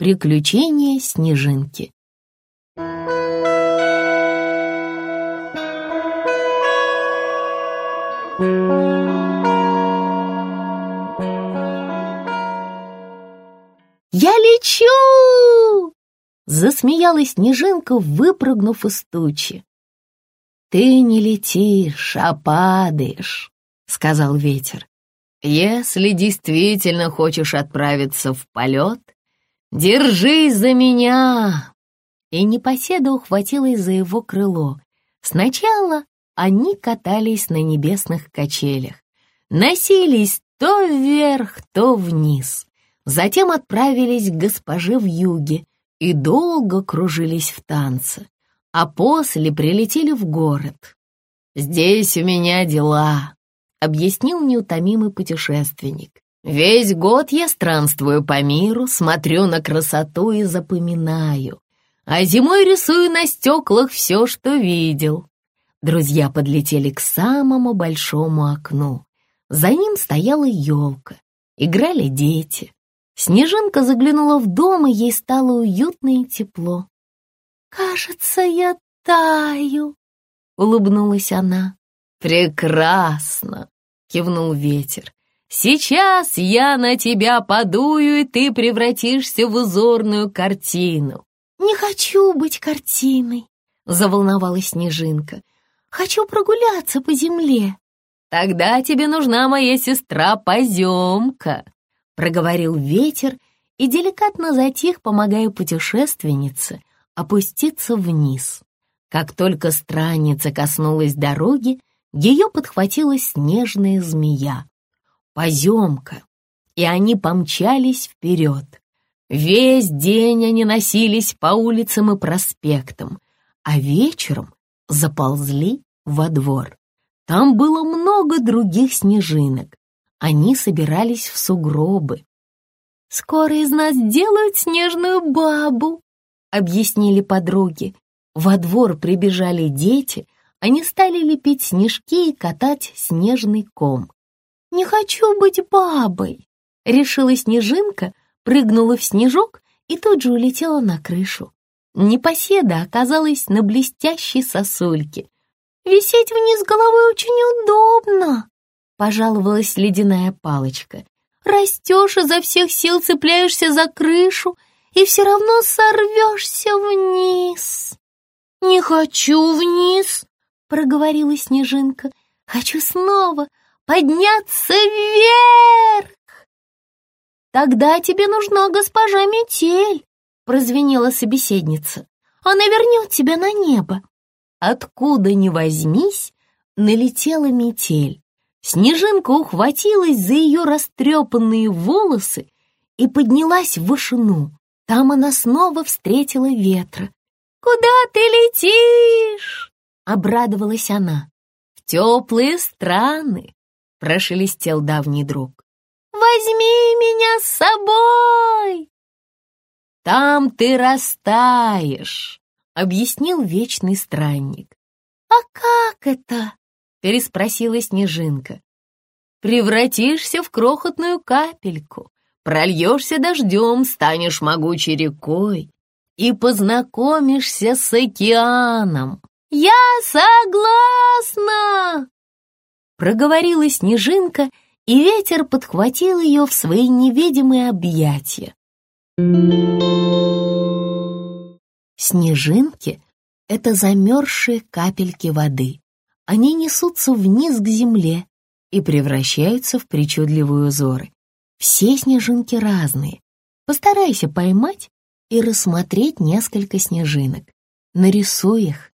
Приключения Снежинки. «Я лечу!» — засмеялась Снежинка, выпрыгнув из тучи. «Ты не летишь, а падаешь», — сказал ветер. «Если действительно хочешь отправиться в полет, держись за меня!» И непоседа ухватилась за его крыло. Сначала они катались на небесных качелях, носились то вверх, то вниз. Затем отправились к госпоже в юге и долго кружились в танце а после прилетели в город. «Здесь у меня дела», — объяснил неутомимый путешественник. «Весь год я странствую по миру, смотрю на красоту и запоминаю, а зимой рисую на стеклах все, что видел». Друзья подлетели к самому большому окну. За ним стояла елка, играли дети. Снежинка заглянула в дом, и ей стало уютно и тепло. «Кажется, я таю», — улыбнулась она. «Прекрасно!» — кивнул ветер. «Сейчас я на тебя подую, и ты превратишься в узорную картину». «Не хочу быть картиной», — заволновалась Снежинка. «Хочу прогуляться по земле». «Тогда тебе нужна моя сестра-поземка», — проговорил ветер и деликатно затих, помогая путешественнице опуститься вниз. Как только странница коснулась дороги, ее подхватила снежная змея. Поземка, и они помчались вперед. Весь день они носились по улицам и проспектам, а вечером заползли во двор. Там было много других снежинок. Они собирались в сугробы. «Скоро из нас делают снежную бабу», — объяснили подруги. Во двор прибежали дети, они стали лепить снежки и катать снежный ком. «Не хочу быть бабой!» — решила Снежинка, прыгнула в снежок и тут же улетела на крышу. Непоседа оказалась на блестящей сосульке. «Висеть вниз головой очень удобно!» — пожаловалась ледяная палочка. «Растешь изо всех сил, цепляешься за крышу — и все равно сорвешься вниз. «Не хочу вниз», — проговорила Снежинка. «Хочу снова подняться вверх». «Тогда тебе нужна госпожа Метель», — прозвенела собеседница. «Она вернет тебя на небо». Откуда ни возьмись, налетела метель. Снежинка ухватилась за ее растрепанные волосы и поднялась в вышину. Там она снова встретила ветра. «Куда ты летишь?» — обрадовалась она. «В теплые страны», — прошелестел давний друг. «Возьми меня с собой!» «Там ты растаешь», — объяснил вечный странник. «А как это?» — переспросила Снежинка. «Превратишься в крохотную капельку, прольешься дождем, станешь могучей рекой и познакомишься с океаном. «Я согласна!» Проговорила снежинка, и ветер подхватил ее в свои невидимые объятия. Снежинки — это замерзшие капельки воды. Они несутся вниз к земле и превращаются в причудливые узоры. Все снежинки разные. Постарайся поймать и рассмотреть несколько снежинок. Нарисуй их